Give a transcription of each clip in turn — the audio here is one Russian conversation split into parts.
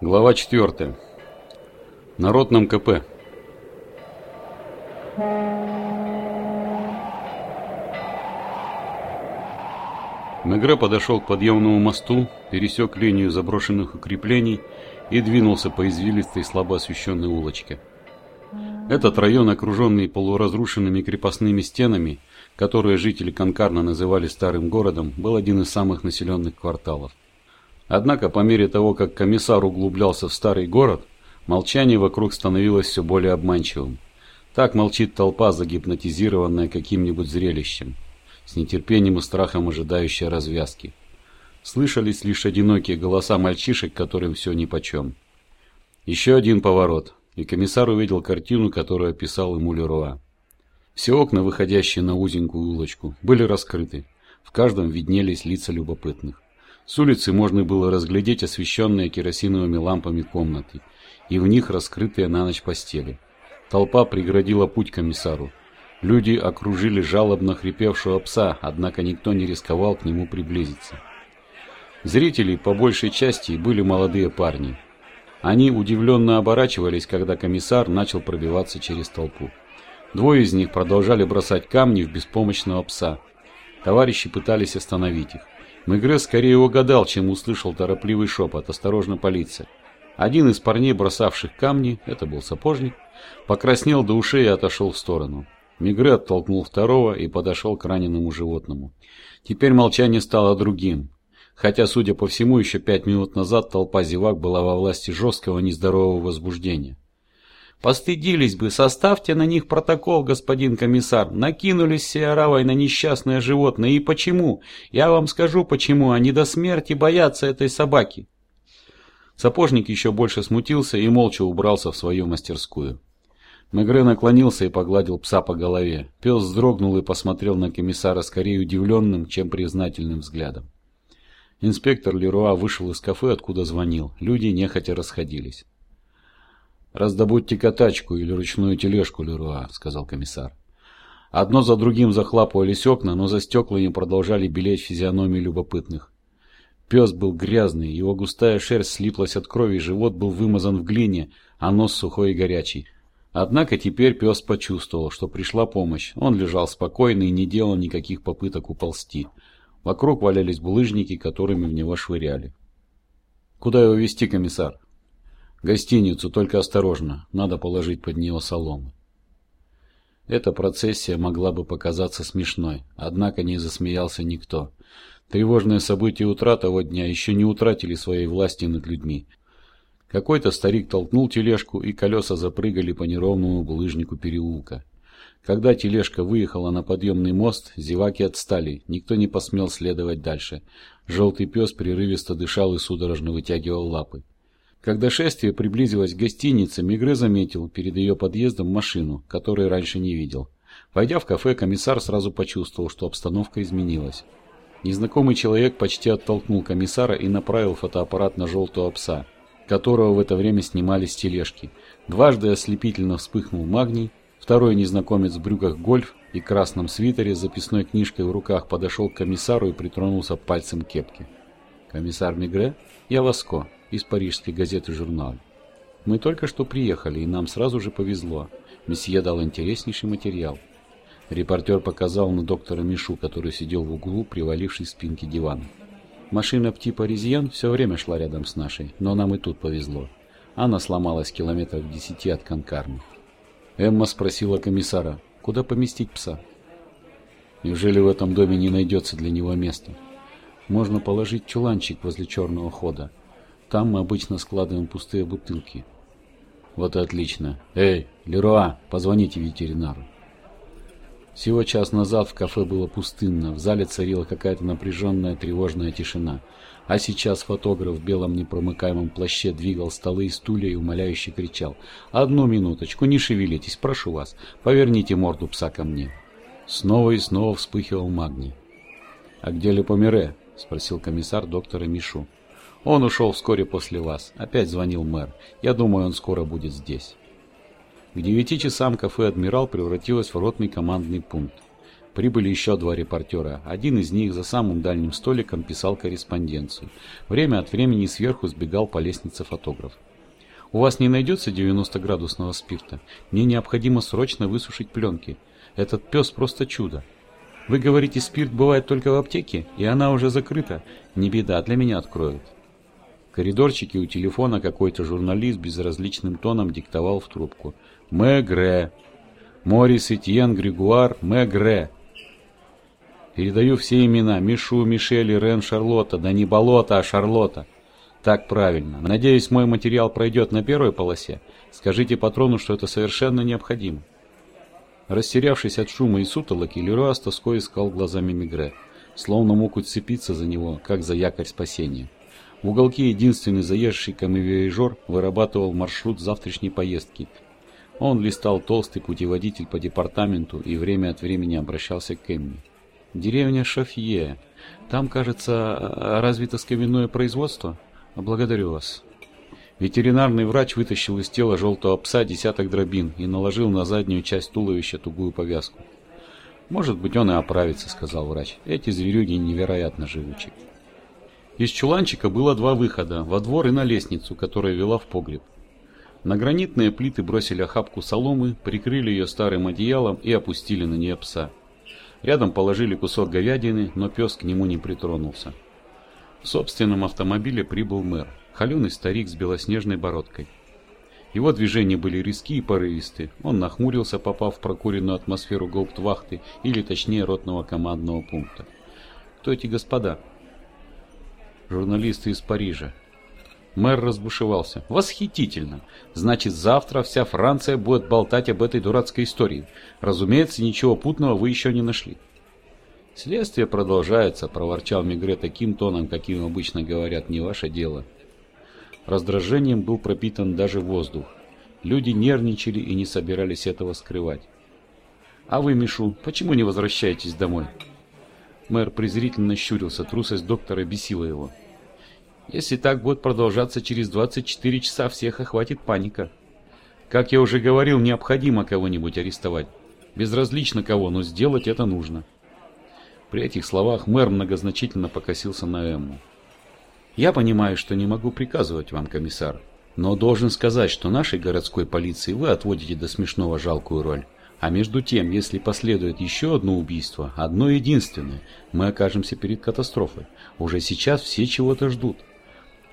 Глава 4. Народ на МКП. Мегре подошел к подъемному мосту, пересек линию заброшенных укреплений и двинулся по извилистой слабо освещенной улочке. Этот район, окруженный полуразрушенными крепостными стенами, которые жители Конкарна называли старым городом, был один из самых населенных кварталов. Однако по мере того, как комиссар углублялся в старый город, молчание вокруг становилось все более обманчивым. Так молчит толпа, загипнотизированная каким-нибудь зрелищем, с нетерпением и страхом ожидающая развязки. Слышались лишь одинокие голоса мальчишек, которым все нипочем. Еще один поворот, и комиссар увидел картину, которую описал ему Леруа. Все окна, выходящие на узенькую улочку, были раскрыты. В каждом виднелись лица любопытных. С улицы можно было разглядеть освещенные керосиновыми лампами комнаты и в них раскрытые на ночь постели. Толпа преградила путь комиссару. Люди окружили жалобно хрипевшего пса, однако никто не рисковал к нему приблизиться. Зрители, по большей части, были молодые парни. Они удивленно оборачивались, когда комиссар начал пробиваться через толпу. Двое из них продолжали бросать камни в беспомощного пса. Товарищи пытались остановить их. Мегре скорее угадал, чем услышал торопливый шепот «Осторожно, полиция!». Один из парней, бросавших камни, это был сапожник, покраснел до ушей и отошел в сторону. Мегре оттолкнул второго и подошел к раненому животному. Теперь молчание стало другим. Хотя, судя по всему, еще пять минут назад толпа зевак была во власти жесткого нездорового возбуждения. Постыдились бы, составьте на них протокол, господин комиссар. Накинулись все оравой на несчастное животное. И почему? Я вам скажу, почему. Они до смерти боятся этой собаки. Сапожник еще больше смутился и молча убрался в свою мастерскую. Мегре наклонился и погладил пса по голове. Пес вздрогнул и посмотрел на комиссара скорее удивленным, чем признательным взглядом. Инспектор Леруа вышел из кафе, откуда звонил. Люди нехотя расходились. «Раздобудьте катачку или ручную тележку, Леруа», — сказал комиссар. Одно за другим захлапывались окна, но за стеклами продолжали белеть физиономии любопытных. Пес был грязный, его густая шерсть слиплась от крови, живот был вымазан в глине, а нос сухой и горячий. Однако теперь пес почувствовал, что пришла помощь. Он лежал спокойно и не делал никаких попыток уползти. Вокруг валялись булыжники, которыми в него швыряли. «Куда его везти, комиссар?» Гостиницу, только осторожно, надо положить под нее солому. Эта процессия могла бы показаться смешной, однако не засмеялся никто. Тревожные события утра того дня еще не утратили своей власти над людьми. Какой-то старик толкнул тележку, и колеса запрыгали по неровному булыжнику переулка. Когда тележка выехала на подъемный мост, зеваки отстали, никто не посмел следовать дальше. Желтый пес прерывисто дышал и судорожно вытягивал лапы. Когда шествие приблизилось к гостинице, Мигре заметил перед ее подъездом машину, которую раньше не видел. Войдя в кафе, комиссар сразу почувствовал, что обстановка изменилась. Незнакомый человек почти оттолкнул комиссара и направил фотоаппарат на желтого пса, которого в это время снимали с тележки. Дважды ослепительно вспыхнул магний, второй незнакомец в брюках гольф и красном свитере с записной книжкой в руках подошел к комиссару и притронулся пальцем к кепке. «Комиссар Мигре? Я Васко из парижской газеты «Журнал». Мы только что приехали, и нам сразу же повезло. Месье дал интереснейший материал. Репортер показал на доктора Мишу, который сидел в углу, привалившись к спинке дивана. Машина Пти Паризьен все время шла рядом с нашей, но нам и тут повезло. Она сломалась километров десяти от Конкарны. Эмма спросила комиссара, куда поместить пса. Неужели в этом доме не найдется для него места? Можно положить чуланчик возле черного хода. Там мы обычно складываем пустые бутылки. Вот и отлично. Эй, Леруа, позвоните ветеринару. Всего час назад в кафе было пустынно, в зале царила какая-то напряженная тревожная тишина. А сейчас фотограф в белом непромыкаемом плаще двигал столы и стулья и умоляюще кричал. «Одну минуточку, не шевелитесь, прошу вас, поверните морду пса ко мне». Снова и снова вспыхивал магний. «А где Лепомере?» – спросил комиссар доктора Мишу. Он ушел вскоре после вас. Опять звонил мэр. Я думаю, он скоро будет здесь. К девяти часам кафе «Адмирал» превратилось в ротный командный пункт. Прибыли еще два репортера. Один из них за самым дальним столиком писал корреспонденцию. Время от времени сверху сбегал по лестнице фотограф. «У вас не найдется 90-градусного спирта? Мне необходимо срочно высушить пленки. Этот пес просто чудо. Вы говорите, спирт бывает только в аптеке, и она уже закрыта. Не беда, для меня откроют». Коридорчике у телефона какой-то журналист безразличным тоном диктовал в трубку. «Мегре! Морис Этьен Григуар Мегре!» Передаю все имена. Мишу, Мишель, Рен, Шарлотта. Да не болото, а Шарлотта. Так правильно. Надеюсь, мой материал пройдет на первой полосе. Скажите патрону, что это совершенно необходимо. Растерявшись от шума и сутолоки, Леруа с тоской искал глазами Мигре, словно мог уцепиться за него, как за якорь спасения. В уголке единственный заезжий камевиажер вырабатывал маршрут завтрашней поездки. Он листал толстый путеводитель по департаменту и время от времени обращался к Эмми. Деревня Шафье. Там, кажется, развито скобяное производство. Благодарю вас. Ветеринарный врач вытащил из тела желтого пса десяток дробин и наложил на заднюю часть туловища тугую повязку. «Может быть, он и оправится», — сказал врач. «Эти зверюги невероятно живучи». Из чуланчика было два выхода, во двор и на лестницу, которая вела в погреб. На гранитные плиты бросили охапку соломы, прикрыли ее старым одеялом и опустили на нее пса. Рядом положили кусок говядины, но пес к нему не притронулся. В собственном автомобиле прибыл мэр, холеный старик с белоснежной бородкой. Его движения были резки и порывисты. Он нахмурился, попав в прокуренную атмосферу гауптвахты, или точнее ротного командного пункта. «Кто эти господа?» «Журналисты из Парижа. Мэр разбушевался. «Восхитительно! Значит, завтра вся Франция будет болтать об этой дурацкой истории. Разумеется, ничего путного вы еще не нашли». «Следствие продолжается», — проворчал Мигре таким тоном, каким обычно говорят, «не ваше дело». Раздражением был пропитан даже воздух. Люди нервничали и не собирались этого скрывать. «А вы, Мишу, почему не возвращаетесь домой?» Мэр презрительно щурился, трусость доктора бесила его. Если так будет продолжаться, через 24 часа всех охватит паника. Как я уже говорил, необходимо кого-нибудь арестовать. Безразлично кого, но сделать это нужно. При этих словах мэр многозначительно покосился на Эмму. «Я понимаю, что не могу приказывать вам, комиссар, но должен сказать, что нашей городской полиции вы отводите до смешного жалкую роль. А между тем, если последует еще одно убийство, одно единственное, мы окажемся перед катастрофой. Уже сейчас все чего-то ждут.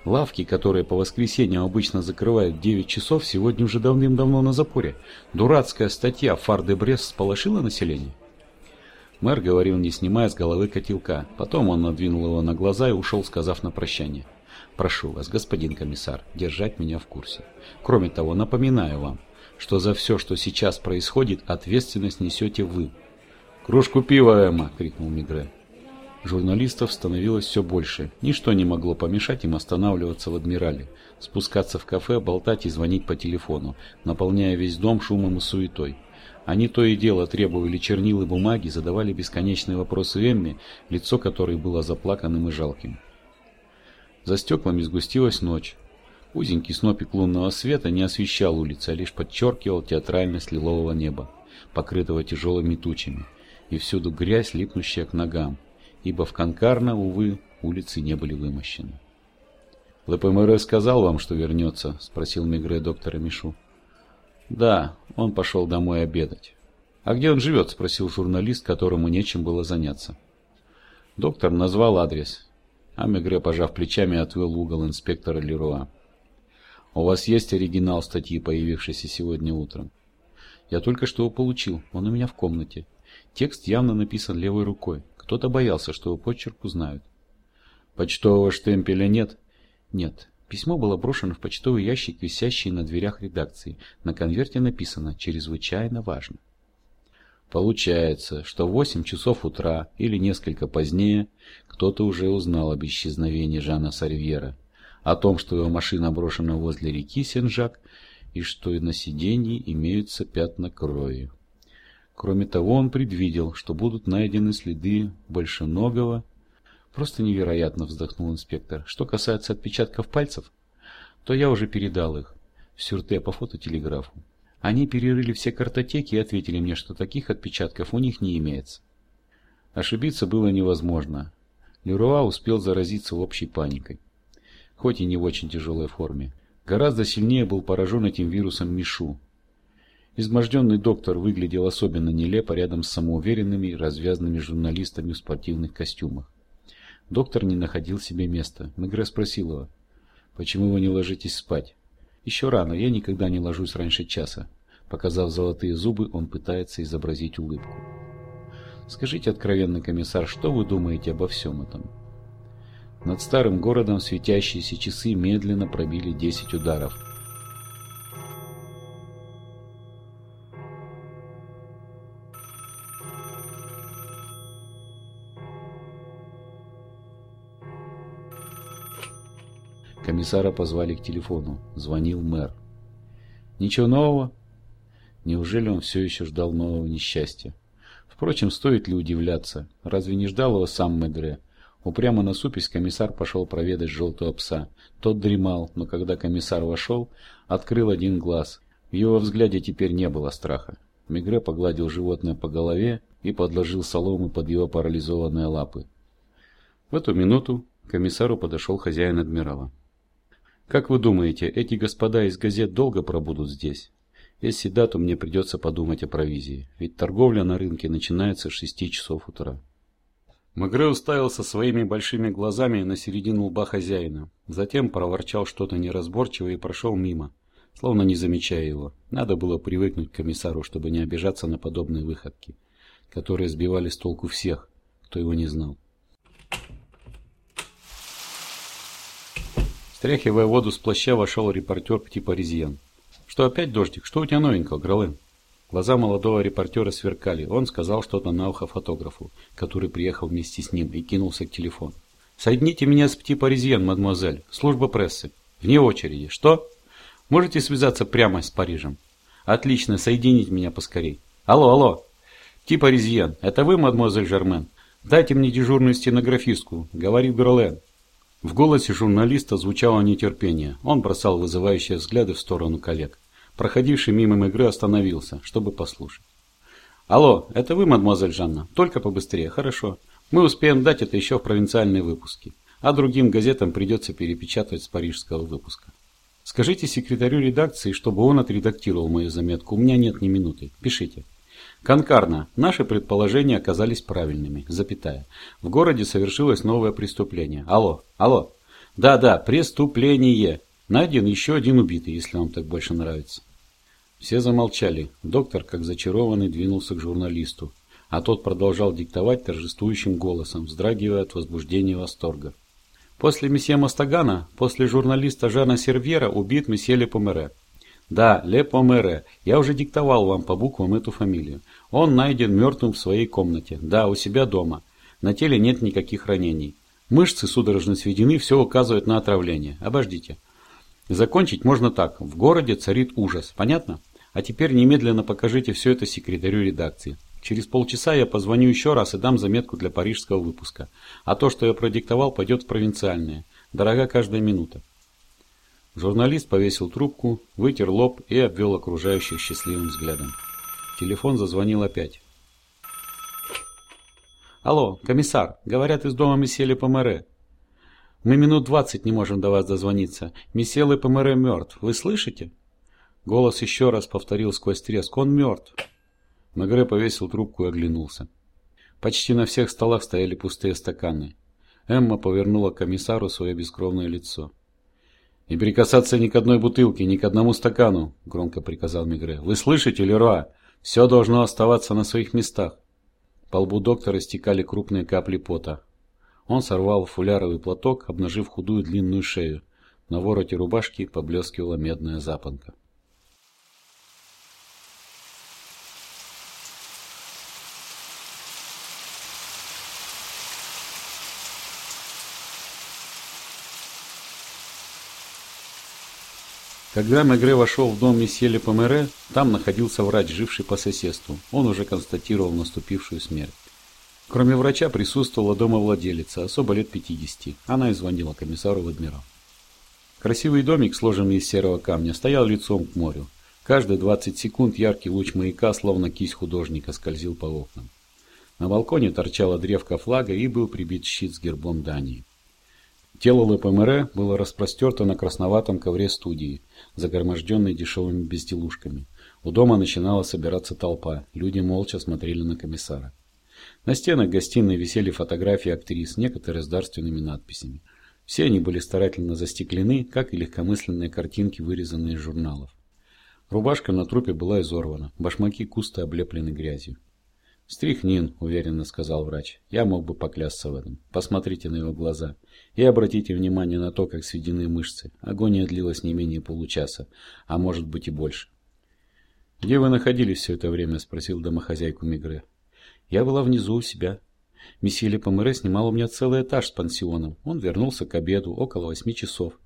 Лавки, которые по воскресеньям обычно закрывают в 9 часов, сегодня уже давным-давно на запоре. Дурацкая статья «Фар де Брес» сполошила население? Мэр говорил, не снимая с головы котелка. Потом он надвинул его на глаза и ушел, сказав на прощание. «Прошу вас, господин комиссар, держать меня в курсе. Кроме того, напоминаю вам, что за все, что сейчас происходит, ответственность несете вы». «Кружку пива, Эмма!» — крикнул Мигре. Журналистов становилось все больше. Ничто не могло помешать им останавливаться в Адмирале, спускаться в кафе, болтать и звонить по телефону, наполняя весь дом шумом и суетой. Они то и дело требовали чернил и бумаги, задавали бесконечные вопросы Эмме, лицо которой было заплаканным и жалким. За стеклами сгустилась ночь. Узенький снопик лунного света не освещал улицы, а лишь подчеркивал театральность лилового неба, покрытого тяжелыми тучами, и всюду грязь, липнущая к ногам, ибо в Конкарно, увы, улицы не были вымощены. «ЛПМР сказал вам, что вернется?» – спросил Мегре доктора Мишу. «Да, он пошел домой обедать». «А где он живет?» – спросил журналист, которому нечем было заняться. Доктор назвал адрес, а Мегре, пожав плечами, отвел угол инспектора Леруа. «У вас есть оригинал статьи, появившейся сегодня утром?» «Я только что его получил, он у меня в комнате. Текст явно написан левой рукой. Кто-то боялся, что его почерк узнают. Почтового штемпеля нет? Нет. Письмо было брошено в почтовый ящик, висящий на дверях редакции. На конверте написано «Чрезвычайно важно». Получается, что в 8 часов утра или несколько позднее кто-то уже узнал об исчезновении Жана Сарвьера, о том, что его машина брошена возле реки Сен-Жак и что и на сиденье имеются пятна крови. Кроме того, он предвидел, что будут найдены следы большеногого. Просто невероятно вздохнул инспектор. Что касается отпечатков пальцев, то я уже передал их в Сюрте по фототелеграфу. Они перерыли все картотеки и ответили мне, что таких отпечатков у них не имеется. Ошибиться было невозможно. Леруа успел заразиться общей паникой. Хоть и не в очень тяжелой форме. Гораздо сильнее был поражен этим вирусом Мишу. Изможденный доктор выглядел особенно нелепо рядом с самоуверенными и развязанными журналистами в спортивных костюмах. Доктор не находил себе места. Мегре спросил его, «Почему вы не ложитесь спать?» «Еще рано, я никогда не ложусь раньше часа». Показав золотые зубы, он пытается изобразить улыбку. «Скажите откровенно, комиссар, что вы думаете обо всем этом?» Над старым городом светящиеся часы медленно пробили 10 ударов. Комиссара позвали к телефону. Звонил мэр. Ничего нового? Неужели он все еще ждал нового несчастья? Впрочем, стоит ли удивляться? Разве не ждал его сам Медре? Упрямо насупясь, комиссар пошел проведать желтого пса. Тот дремал, но когда комиссар вошел, открыл один глаз. В его взгляде теперь не было страха. Мегре погладил животное по голове и подложил соломы под его парализованные лапы. В эту минуту к комиссару подошел хозяин адмирала. Как вы думаете, эти господа из газет долго пробудут здесь? Если да, то мне придется подумать о провизии, ведь торговля на рынке начинается с 6 часов утра. Магре уставился своими большими глазами на середину лба хозяина, затем проворчал что-то неразборчивое и прошел мимо, словно не замечая его. Надо было привыкнуть к комиссару, чтобы не обижаться на подобные выходки, которые сбивали с толку всех, кто его не знал. Стряхивая воду с плаща, вошел репортер Птипаризьен. «Что опять дождик? Что у тебя новенького, Гролын?» Глаза молодого репортера сверкали. Он сказал что-то на ухо фотографу, который приехал вместе с ним и кинулся к телефону. «Соедините меня с Птипаризьен, мадемуазель. Служба прессы. Вне очереди. Что? Можете связаться прямо с Парижем?» «Отлично. Соедините меня поскорей. Алло, алло. Птипаризьен, это вы, мадемуазель Жермен? Дайте мне дежурную стенографистку», — говорит Гролен. В голосе журналиста звучало нетерпение. Он бросал вызывающие взгляды в сторону коллег. Проходивший мимо игры остановился, чтобы послушать. «Алло, это вы, мадемуазель Жанна? Только побыстрее, хорошо. Мы успеем дать это еще в провинциальные выпуски, а другим газетам придется перепечатать с парижского выпуска. Скажите секретарю редакции, чтобы он отредактировал мою заметку. У меня нет ни минуты. Пишите». Конкарно. Наши предположения оказались правильными. Запятая. В городе совершилось новое преступление. Алло, алло. Да-да, преступление. Найден еще один убитый, если вам так больше нравится. Все замолчали. Доктор, как зачарованный, двинулся к журналисту. А тот продолжал диктовать торжествующим голосом, вздрагивая от возбуждения и восторга. После месье Мастагана, после журналиста Жана Сервьера убит месье Лепомере. Да, Лепомере. Я уже диктовал вам по буквам эту фамилию. Он найден мертвым в своей комнате. Да, у себя дома. На теле нет никаких ранений. Мышцы судорожно сведены, все указывает на отравление. Обождите. Закончить можно так. В городе царит ужас. Понятно? А теперь немедленно покажите все это секретарю редакции. Через полчаса я позвоню еще раз и дам заметку для парижского выпуска. А то, что я продиктовал, пойдет в провинциальные. Дорога каждая минута. Журналист повесил трубку, вытер лоб и обвел окружающих счастливым взглядом. Телефон зазвонил опять. «Алло, комиссар, говорят из дома месье Лепомере. Мы минут двадцать не можем до вас дозвониться. Месье Лепомере мертв. Вы слышите?» Голос еще раз повторил сквозь треск. «Он мертв». Мегре повесил трубку и оглянулся. Почти на всех столах стояли пустые стаканы. Эмма повернула к комиссару свое бескровное лицо. «Не прикасаться ни к одной бутылке, ни к одному стакану», — громко приказал Мегре. «Вы слышите, Леруа? Все должно оставаться на своих местах. По лбу доктора стекали крупные капли пота. Он сорвал фуляровый платок, обнажив худую длинную шею. На вороте рубашки поблескивала медная запонка. Когда Мегре вошел в дом месье Лепомере, там находился врач, живший по соседству. Он уже констатировал наступившую смерть. Кроме врача присутствовала домовладелица, особо лет 50. Она и звонила комиссару в. Красивый домик, сложенный из серого камня, стоял лицом к морю. Каждые 20 секунд яркий луч маяка, словно кисть художника, скользил по окнам. На балконе торчала древка флага и был прибит щит с гербом Дании. Тело ЛПМР было распростерто на красноватом ковре студии, загроможденной дешевыми безделушками. У дома начинала собираться толпа, люди молча смотрели на комиссара. На стенах гостиной висели фотографии актрис, некоторые с дарственными надписями. Все они были старательно застеклены, как и легкомысленные картинки, вырезанные из журналов. Рубашка на трупе была изорвана, башмаки кусто облеплены грязью. «Стрихнин», — уверенно сказал врач. «Я мог бы поклясться в этом. Посмотрите на его глаза. И обратите внимание на то, как сведены мышцы. Агония длилась не менее получаса, а может быть и больше». «Где вы находились все это время?» — спросил домохозяйку Мигре. «Я была внизу у себя. Месье Лепомере снимал у меня целый этаж с пансионом. Он вернулся к обеду около восьми часов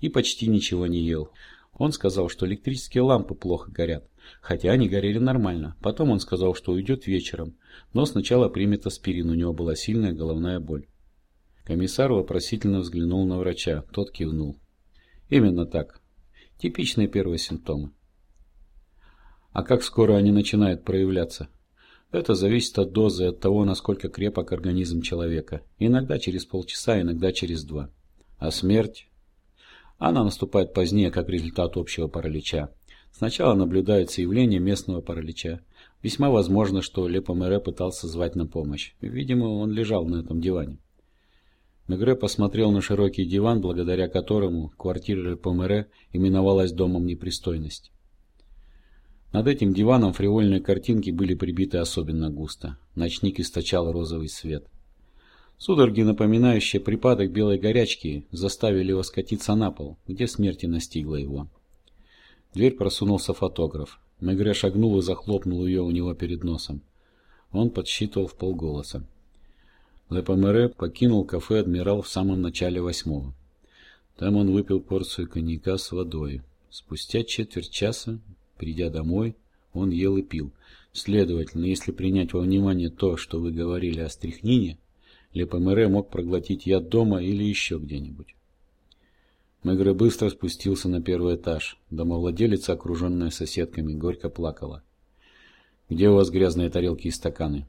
и почти ничего не ел. Он сказал, что электрические лампы плохо горят, хотя они горели нормально. Потом он сказал, что уйдет вечером, но сначала примет аспирин, у него была сильная головная боль. Комиссар вопросительно взглянул на врача, тот кивнул. Именно так. Типичные первые симптомы. А как скоро они начинают проявляться? Это зависит от дозы от того, насколько крепок организм человека. Иногда через полчаса, иногда через два. А смерть? Она наступает позднее, как результат общего паралича. Сначала наблюдается явление местного паралича. Весьма возможно, что Лепомере пытался звать на помощь. Видимо, он лежал на этом диване. Мегре посмотрел на широкий диван, благодаря которому квартира Лепомере именовалась домом непристойности. Над этим диваном фривольные картинки были прибиты особенно густо. Ночник источал розовый свет. Судороги, напоминающие припадок белой горячки, заставили его скатиться на пол, где смерть и настигла его. В дверь просунулся фотограф. Мегре шагнул и захлопнул ее у него перед носом. Он подсчитывал в полголоса. Лепомере покинул кафе «Адмирал» в самом начале восьмого. Там он выпил порцию коньяка с водой. Спустя четверть часа, придя домой, он ел и пил. Следовательно, если принять во внимание то, что вы говорили о стряхнине, Лепомере мог проглотить яд дома или еще где-нибудь. Мегре быстро спустился на первый этаж. Домовладелица, окруженная соседками, горько плакала. «Где у вас грязные тарелки и стаканы?»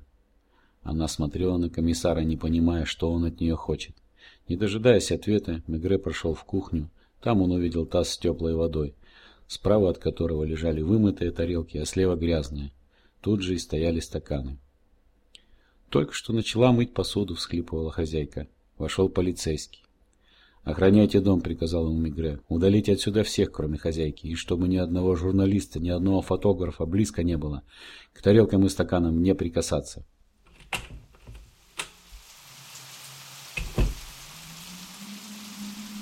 Она смотрела на комиссара, не понимая, что он от нее хочет. Не дожидаясь ответа, Мегре прошел в кухню. Там он увидел таз с теплой водой, справа от которого лежали вымытые тарелки, а слева грязные. Тут же и стояли стаканы. Только что начала мыть посуду, всхлипывала хозяйка. Вошел полицейский. «Охраняйте дом», — приказал ему Мигре. «Удалите отсюда всех, кроме хозяйки, и чтобы ни одного журналиста, ни одного фотографа близко не было. К тарелкам и стаканам не прикасаться».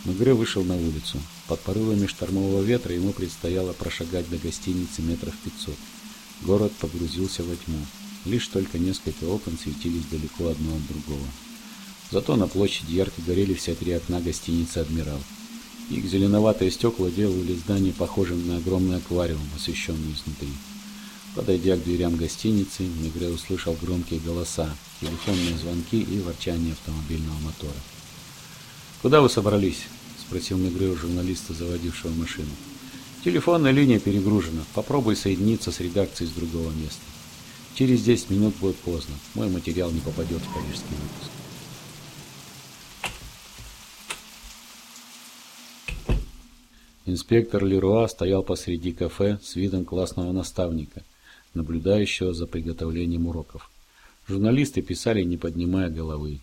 Мегре вышел на улицу. Под порывами штормового ветра ему предстояло прошагать до гостиницы метров пятьсот. Город погрузился во тьму. Лишь только несколько окон светились далеко одно от другого. Зато на площади ярко горели все три окна гостиницы «Адмирал». Их зеленоватые стекла делали здание похожим на огромный аквариум, освещенный изнутри. Подойдя к дверям гостиницы, Мегре услышал громкие голоса, телефонные звонки и ворчание автомобильного мотора. «Куда вы собрались?» – спросил Мегре у журналиста, заводившего машину. «Телефонная линия перегружена. Попробуй соединиться с редакцией с другого места». Через 10 минут будет поздно. Мой материал не попадет в парижский выпуск. Инспектор Леруа стоял посреди кафе с видом классного наставника, наблюдающего за приготовлением уроков. Журналисты писали, не поднимая головы.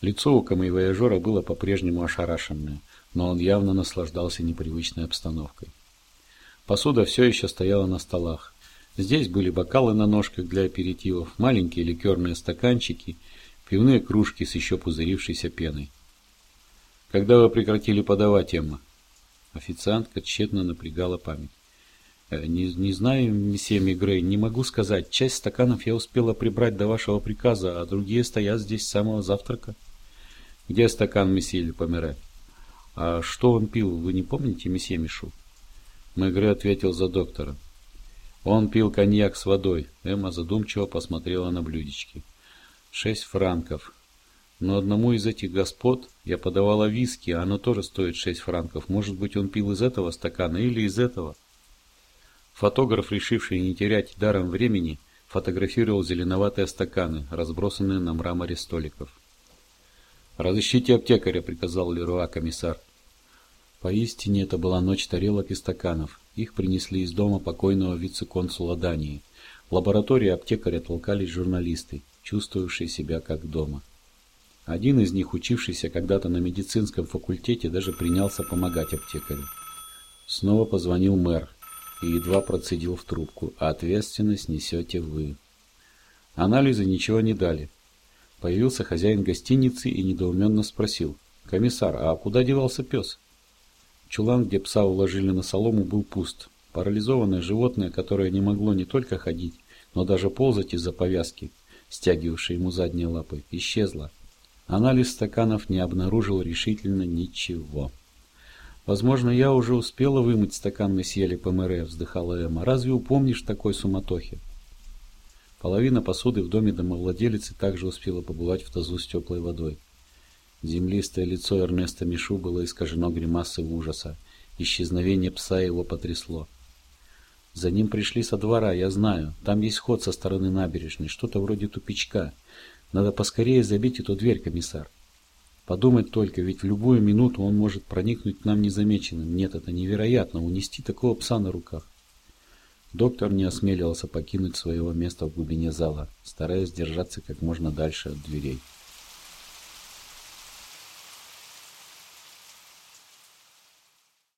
Лицо у камевояжера было по-прежнему ошарашенное, но он явно наслаждался непривычной обстановкой. Посуда все еще стояла на столах, Здесь были бокалы на ножках для аперитивов, маленькие ликерные стаканчики, пивные кружки с еще пузырившейся пеной. Когда вы прекратили подавать, Эмма? Официантка тщетно напрягала память. «Э, не, не знаю, месье Мигрей, не могу сказать. Часть стаканов я успела прибрать до вашего приказа, а другие стоят здесь с самого завтрака. Где стакан месье Люпомере? А что он пил, вы не помните, месье Мишу? Мегре ответил за доктора. Он пил коньяк с водой. Эмма задумчиво посмотрела на блюдечки. Шесть франков. Но одному из этих господ я подавала виски, оно тоже стоит шесть франков. Может быть, он пил из этого стакана или из этого? Фотограф, решивший не терять даром времени, фотографировал зеленоватые стаканы, разбросанные на мраморе столиков. «Разыщите аптекаря», — приказал Леруа комиссар. Поистине это была ночь тарелок и стаканов. Их принесли из дома покойного вице-консула Дании. В лаборатории аптекаря толкались журналисты, чувствовавшие себя как дома. Один из них, учившийся когда-то на медицинском факультете, даже принялся помогать аптекарю. Снова позвонил мэр и едва процедил в трубку, а ответственность несете вы. Анализы ничего не дали. Появился хозяин гостиницы и недоуменно спросил. «Комиссар, а куда девался пес?» Чулан, где пса уложили на солому, был пуст. Парализованное животное, которое не могло не только ходить, но даже ползать из-за повязки, стягивавшей ему задние лапы, исчезло. Анализ стаканов не обнаружил решительно ничего. «Возможно, я уже успела вымыть стакан месье Лепомере», — вздыхала Эмма. «Разве упомнишь такой суматохе?» Половина посуды в доме домовладелицы также успела побывать в тазу с теплой водой. Землистое лицо Эрнеста Мишу было искажено гримасой ужаса. Исчезновение пса его потрясло. За ним пришли со двора, я знаю. Там есть ход со стороны набережной, что-то вроде тупичка. Надо поскорее забить эту дверь, комиссар. Подумать только, ведь в любую минуту он может проникнуть к нам незамеченным. Нет, это невероятно, унести такого пса на руках. Доктор не осмеливался покинуть своего места в глубине зала, стараясь держаться как можно дальше от дверей.